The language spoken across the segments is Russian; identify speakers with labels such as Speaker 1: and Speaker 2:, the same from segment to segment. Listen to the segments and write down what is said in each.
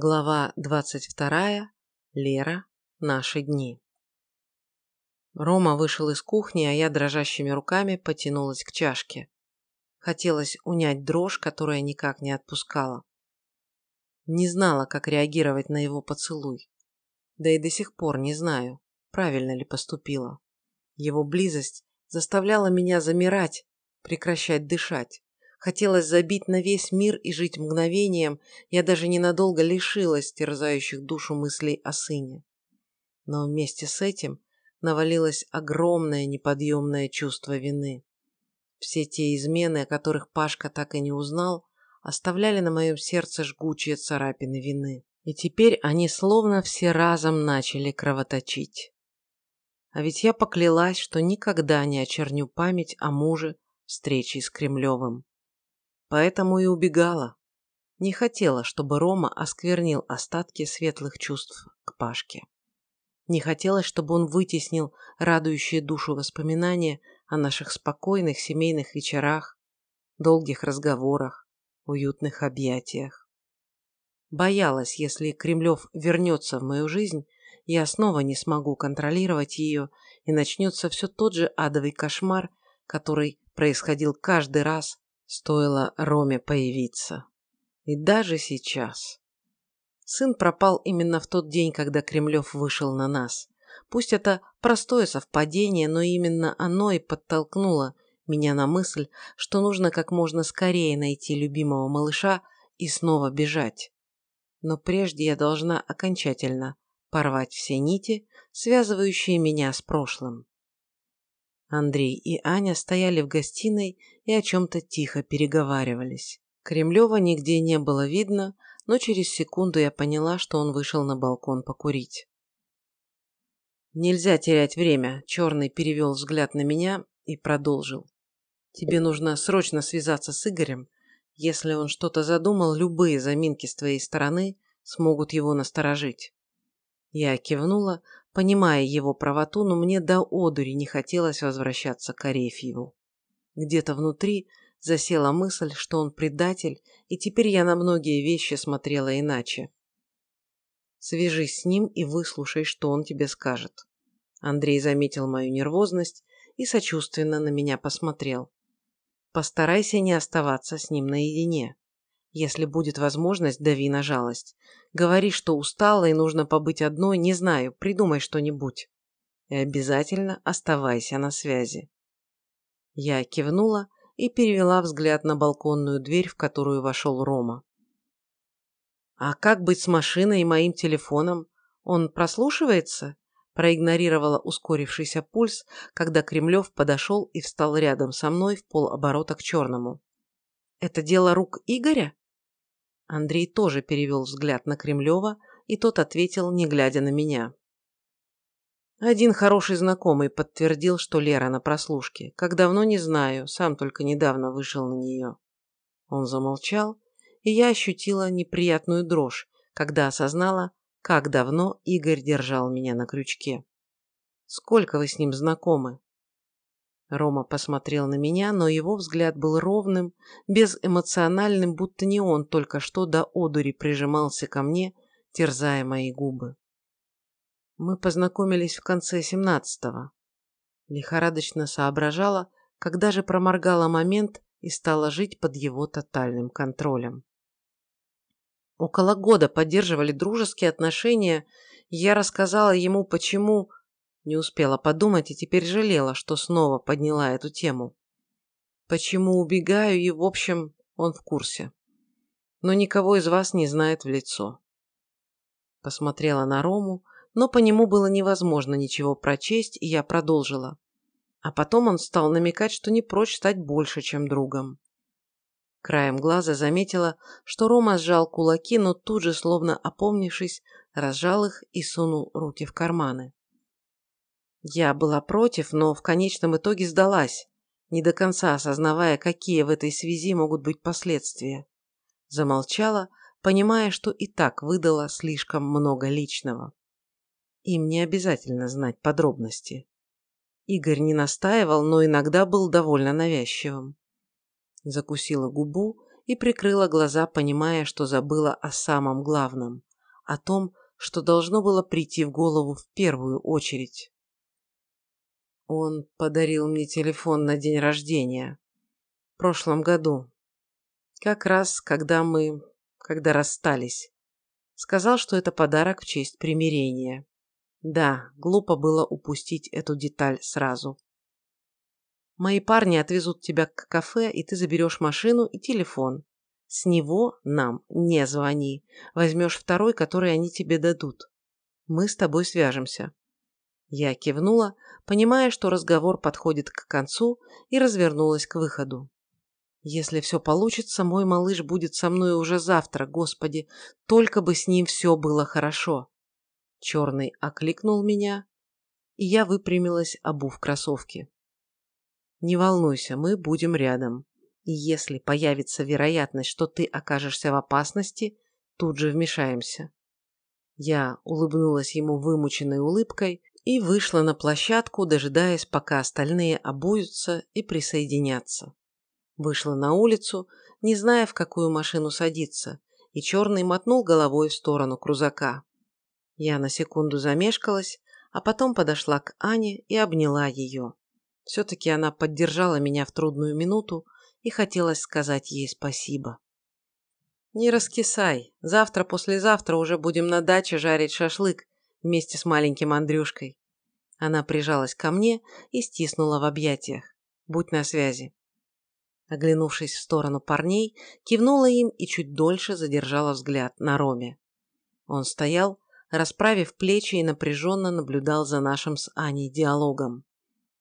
Speaker 1: Глава 22. Лера. Наши дни. Рома вышел из кухни, а я дрожащими руками потянулась к чашке. Хотелось унять дрожь, которая никак не отпускала. Не знала, как реагировать на его поцелуй. Да и до сих пор не знаю, правильно ли поступила. Его близость заставляла меня замирать, прекращать дышать. Хотелось забить на весь мир и жить мгновением, я даже ненадолго лишилась терзающих душу мыслей о сыне. Но вместе с этим навалилось огромное неподъемное чувство вины. Все те измены, о которых Пашка так и не узнал, оставляли на моем сердце жгучие царапины вины. И теперь они словно все разом начали кровоточить. А ведь я поклялась, что никогда не очерню память о муже встречи с Кремлевым. Поэтому и убегала. Не хотела, чтобы Рома осквернил остатки светлых чувств к Пашке. Не хотелось, чтобы он вытеснил радующие душу воспоминания о наших спокойных семейных вечерах, долгих разговорах, уютных объятиях. Боялась, если Кремлев вернется в мою жизнь, я снова не смогу контролировать ее, и начнется все тот же адовый кошмар, который происходил каждый раз, Стоило Роме появиться. И даже сейчас. Сын пропал именно в тот день, когда Кремлев вышел на нас. Пусть это простое совпадение, но именно оно и подтолкнуло меня на мысль, что нужно как можно скорее найти любимого малыша и снова бежать. Но прежде я должна окончательно порвать все нити, связывающие меня с прошлым. Андрей и Аня стояли в гостиной и о чем-то тихо переговаривались. Кремлева нигде не было видно, но через секунду я поняла, что он вышел на балкон покурить. «Нельзя терять время», – Черный перевел взгляд на меня и продолжил. «Тебе нужно срочно связаться с Игорем. Если он что-то задумал, любые заминки с твоей стороны смогут его насторожить». Я кивнула, понимая его правоту, но мне до одури не хотелось возвращаться к Арефьеву. Где-то внутри засела мысль, что он предатель, и теперь я на многие вещи смотрела иначе. Свяжись с ним и выслушай, что он тебе скажет. Андрей заметил мою нервозность и сочувственно на меня посмотрел. Постарайся не оставаться с ним наедине. Если будет возможность, дави на жалость. Говори, что устала и нужно побыть одной, не знаю, придумай что-нибудь. И обязательно оставайся на связи. Я кивнула и перевела взгляд на балконную дверь, в которую вошел Рома. «А как быть с машиной и моим телефоном? Он прослушивается?» проигнорировала ускорившийся пульс, когда Кремлев подошел и встал рядом со мной в полоборота к черному. «Это дело рук Игоря?» Андрей тоже перевел взгляд на Кремлева, и тот ответил, не глядя на меня. Один хороший знакомый подтвердил, что Лера на прослушке. Как давно, не знаю, сам только недавно вышел на нее. Он замолчал, и я ощутила неприятную дрожь, когда осознала, как давно Игорь держал меня на крючке. «Сколько вы с ним знакомы?» Рома посмотрел на меня, но его взгляд был ровным, безэмоциональным, будто не он только что до одури прижимался ко мне, терзая мои губы. Мы познакомились в конце семнадцатого. Лихорадочно соображала, когда же проморгала момент и стала жить под его тотальным контролем. Около года поддерживали дружеские отношения, я рассказала ему, почему не успела подумать и теперь жалела, что снова подняла эту тему. Почему убегаю и, в общем, он в курсе. Но никого из вас не знает в лицо. Посмотрела на Рому, но по нему было невозможно ничего прочесть, и я продолжила. А потом он стал намекать, что не прочь стать больше, чем другом. Краем глаза заметила, что Рома сжал кулаки, но тут же, словно опомнившись, разжал их и сунул руки в карманы. Я была против, но в конечном итоге сдалась, не до конца осознавая, какие в этой связи могут быть последствия. Замолчала, понимая, что и так выдала слишком много личного. Им не обязательно знать подробности. Игорь не настаивал, но иногда был довольно навязчивым. Закусила губу и прикрыла глаза, понимая, что забыла о самом главном о том, что должно было прийти в голову в первую очередь. Он подарил мне телефон на день рождения. В прошлом году. Как раз, когда мы... когда расстались. Сказал, что это подарок в честь примирения. Да, глупо было упустить эту деталь сразу. Мои парни отвезут тебя к кафе, и ты заберешь машину и телефон. С него нам не звони. Возьмешь второй, который они тебе дадут. Мы с тобой свяжемся. Я кивнула, понимая, что разговор подходит к концу, и развернулась к выходу. Если все получится, мой малыш будет со мной уже завтра, господи, только бы с ним все было хорошо. Черный окликнул меня, и я выпрямилась, обув кроссовки. Не волнуйся, мы будем рядом. И если появится вероятность, что ты окажешься в опасности, тут же вмешаемся. Я улыбнулась ему вымученной улыбкой и вышла на площадку, дожидаясь, пока остальные обуются и присоединятся. Вышла на улицу, не зная, в какую машину садиться, и черный мотнул головой в сторону крузака. Я на секунду замешкалась, а потом подошла к Ане и обняла ее. Все-таки она поддержала меня в трудную минуту, и хотелось сказать ей спасибо. «Не раскисай. Завтра-послезавтра уже будем на даче жарить шашлык вместе с маленьким Андрюшкой». Она прижалась ко мне и стиснула в объятиях. «Будь на связи». Оглянувшись в сторону парней, кивнула им и чуть дольше задержала взгляд на Роме. Он стоял, расправив плечи и напряженно наблюдал за нашим с Аней диалогом.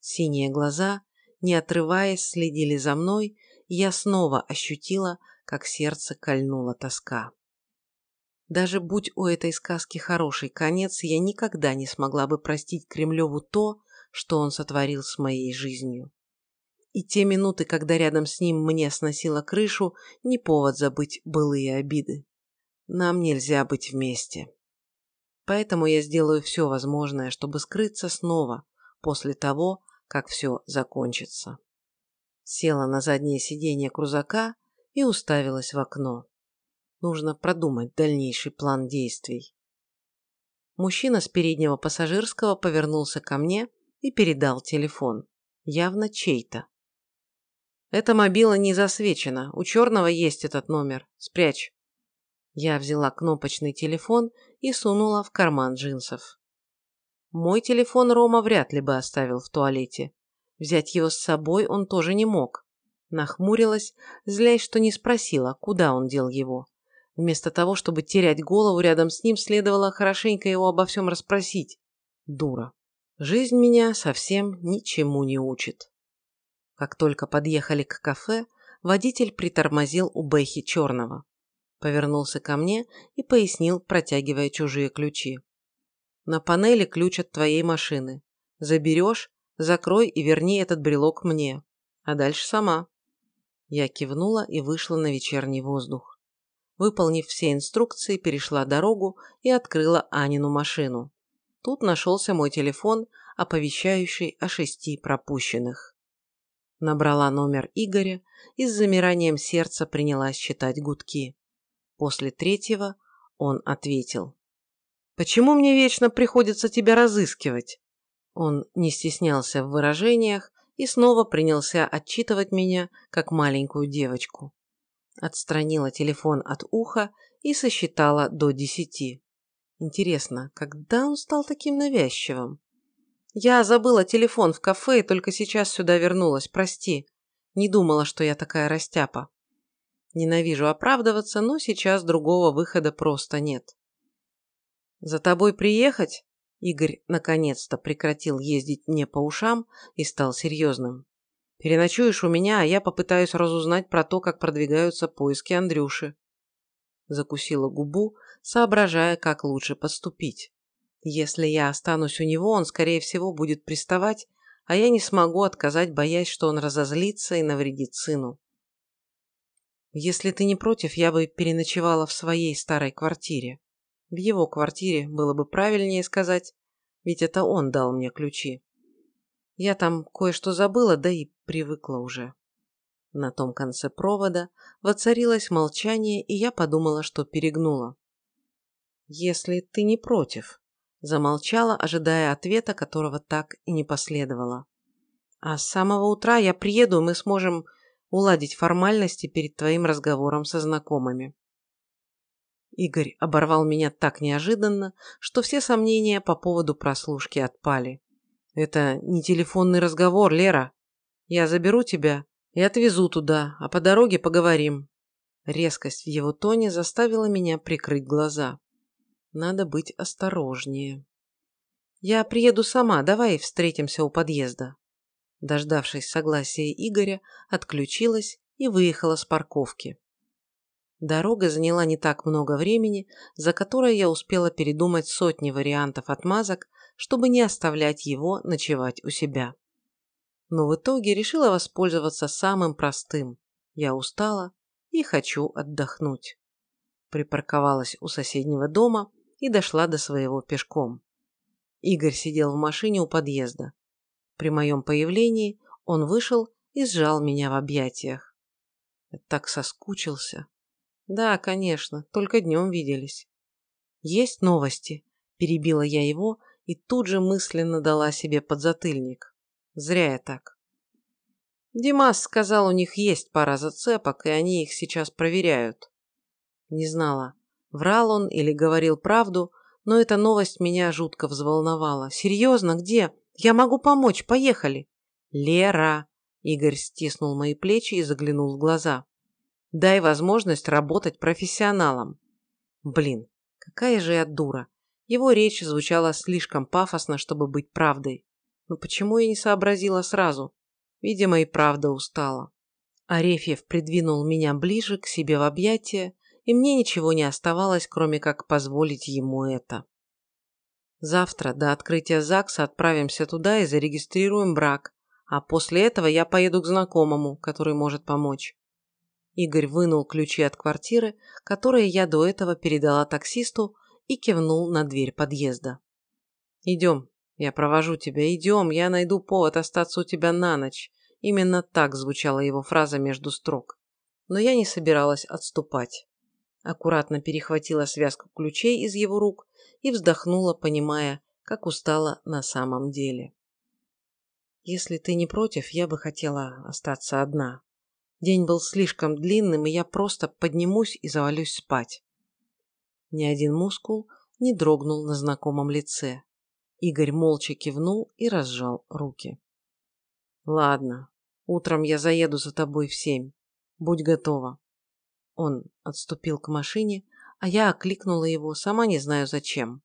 Speaker 1: Синие глаза не отрываясь, следили за мной, и я снова ощутила, как сердце кольнула тоска. Даже будь у этой сказки хороший конец, я никогда не смогла бы простить Кремлеву то, что он сотворил с моей жизнью. И те минуты, когда рядом с ним мне сносило крышу, не повод забыть былые обиды. Нам нельзя быть вместе. Поэтому я сделаю все возможное, чтобы скрыться снова, после того, как все закончится. Села на заднее сиденье крузака и уставилась в окно. Нужно продумать дальнейший план действий. Мужчина с переднего пассажирского повернулся ко мне и передал телефон. Явно чей-то. «Эта мобила не засвечена. У черного есть этот номер. Спрячь». Я взяла кнопочный телефон и сунула в карман джинсов. Мой телефон Рома вряд ли бы оставил в туалете. Взять его с собой он тоже не мог. Нахмурилась, злясь, что не спросила, куда он дел его. Вместо того, чтобы терять голову рядом с ним, следовало хорошенько его обо всем расспросить. Дура. Жизнь меня совсем ничему не учит. Как только подъехали к кафе, водитель притормозил у Бэхи Черного. Повернулся ко мне и пояснил, протягивая чужие ключи. На панели ключ от твоей машины. Заберешь, закрой и верни этот брелок мне. А дальше сама. Я кивнула и вышла на вечерний воздух. Выполнив все инструкции, перешла дорогу и открыла Анину машину. Тут нашелся мой телефон, оповещающий о шести пропущенных. Набрала номер Игоря и с замиранием сердца принялась считать гудки. После третьего он ответил. Почему мне вечно приходится тебя разыскивать?» Он не стеснялся в выражениях и снова принялся отчитывать меня, как маленькую девочку. Отстранила телефон от уха и сосчитала до десяти. Интересно, когда он стал таким навязчивым? Я забыла телефон в кафе и только сейчас сюда вернулась, прости. Не думала, что я такая растяпа. Ненавижу оправдываться, но сейчас другого выхода просто нет. «За тобой приехать?» Игорь наконец-то прекратил ездить мне по ушам и стал серьезным. «Переночуешь у меня, а я попытаюсь разузнать про то, как продвигаются поиски Андрюши». Закусила губу, соображая, как лучше поступить. Если я останусь у него, он, скорее всего, будет приставать, а я не смогу отказать, боясь, что он разозлится и навредит сыну. Если ты не против, я бы переночевала в своей старой квартире. В его квартире было бы правильнее сказать, ведь это он дал мне ключи. Я там кое-что забыла, да и привыкла уже. На том конце провода воцарилось молчание, и я подумала, что перегнула. Если ты не против. Замолчала, ожидая ответа, которого так и не последовало. А с самого утра я приеду, мы сможем уладить формальности перед твоим разговором со знакомыми. Игорь оборвал меня так неожиданно, что все сомнения по поводу прослушки отпали. Это не телефонный разговор, Лера. Я заберу тебя и отвезу туда, а по дороге поговорим. Резкость в его тоне заставила меня прикрыть глаза. Надо быть осторожнее. Я приеду сама, давай встретимся у подъезда. Дождавшись согласия Игоря, отключилась и выехала с парковки. Дорога заняла не так много времени, за которое я успела передумать сотни вариантов отмазок, чтобы не оставлять его ночевать у себя. Но в итоге решила воспользоваться самым простым. Я устала и хочу отдохнуть. Припарковалась у соседнего дома и дошла до своего пешком. Игорь сидел в машине у подъезда. При моем появлении он вышел и сжал меня в объятиях. Я так соскучился. Да, конечно, только днем виделись. Есть новости, перебила я его и тут же мысленно дала себе подзатыльник. Зря я так. Димас сказал, у них есть пара зацепок, и они их сейчас проверяют. Не знала, врал он или говорил правду, но эта новость меня жутко взволновала. Серьезно, где? Я могу помочь, поехали. Лера! Игорь стиснул мои плечи и заглянул в глаза. Дай возможность работать профессионалом. Блин, какая же я дура. Его речь звучала слишком пафосно, чтобы быть правдой. Но почему я не сообразила сразу? Видимо, и правда устала. Арефьев придвинул меня ближе к себе в объятия, и мне ничего не оставалось, кроме как позволить ему это. Завтра до открытия ЗАГСа отправимся туда и зарегистрируем брак, а после этого я поеду к знакомому, который может помочь. Игорь вынул ключи от квартиры, которые я до этого передала таксисту, и кивнул на дверь подъезда. «Идем, я провожу тебя, идем, я найду повод остаться у тебя на ночь». Именно так звучала его фраза между строк. Но я не собиралась отступать. Аккуратно перехватила связку ключей из его рук и вздохнула, понимая, как устала на самом деле. «Если ты не против, я бы хотела остаться одна», День был слишком длинным, и я просто поднимусь и завалюсь спать. Ни один мускул не дрогнул на знакомом лице. Игорь молча кивнул и разжал руки. «Ладно, утром я заеду за тобой в семь. Будь готова». Он отступил к машине, а я окликнула его, сама не знаю зачем.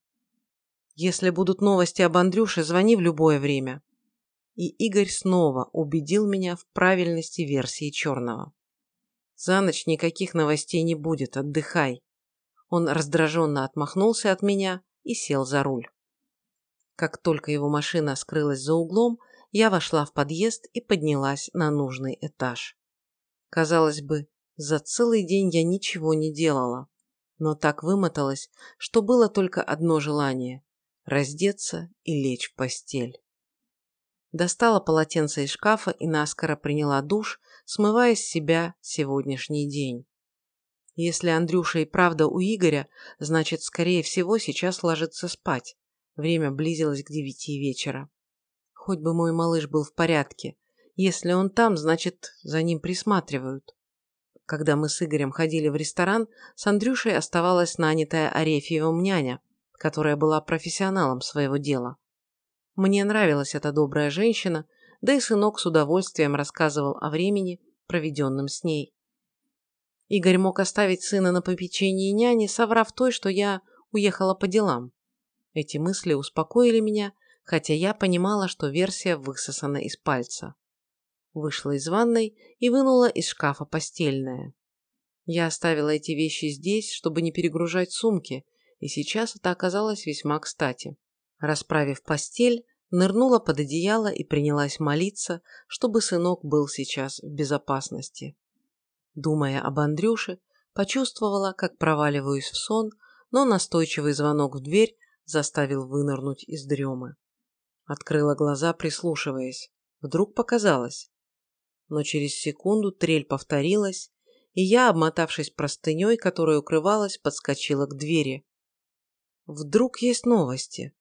Speaker 1: «Если будут новости об Андрюше, звони в любое время и Игорь снова убедил меня в правильности версии черного. «За ночь никаких новостей не будет, отдыхай». Он раздраженно отмахнулся от меня и сел за руль. Как только его машина скрылась за углом, я вошла в подъезд и поднялась на нужный этаж. Казалось бы, за целый день я ничего не делала, но так вымоталась, что было только одно желание – раздеться и лечь в постель. Достала полотенце из шкафа и наскоро приняла душ, смывая с себя сегодняшний день. Если Андрюша и правда у Игоря, значит, скорее всего, сейчас ложится спать. Время близилось к девяти вечера. Хоть бы мой малыш был в порядке. Если он там, значит, за ним присматривают. Когда мы с Игорем ходили в ресторан, с Андрюшей оставалась нанятая Арефьевым няня, которая была профессионалом своего дела. Мне нравилась эта добрая женщина, да и сынок с удовольствием рассказывал о времени, проведенном с ней. Игорь мог оставить сына на попечении няни, соврав той, что я уехала по делам. Эти мысли успокоили меня, хотя я понимала, что версия высосана из пальца. Вышла из ванной и вынула из шкафа постельное. Я оставила эти вещи здесь, чтобы не перегружать сумки, и сейчас это оказалось весьма кстати. Расправив постель, нырнула под одеяло и принялась молиться, чтобы сынок был сейчас в безопасности. Думая об Андрюше, почувствовала, как проваливаюсь в сон, но настойчивый звонок в дверь заставил вынырнуть из дремы. Открыла глаза, прислушиваясь. Вдруг показалось. Но через секунду трель повторилась, и я, обмотавшись простыней, которой укрывалась, подскочила к двери. Вдруг есть новости.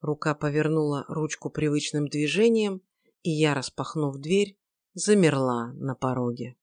Speaker 1: Рука повернула ручку привычным движением, и я, распахнув дверь, замерла на пороге.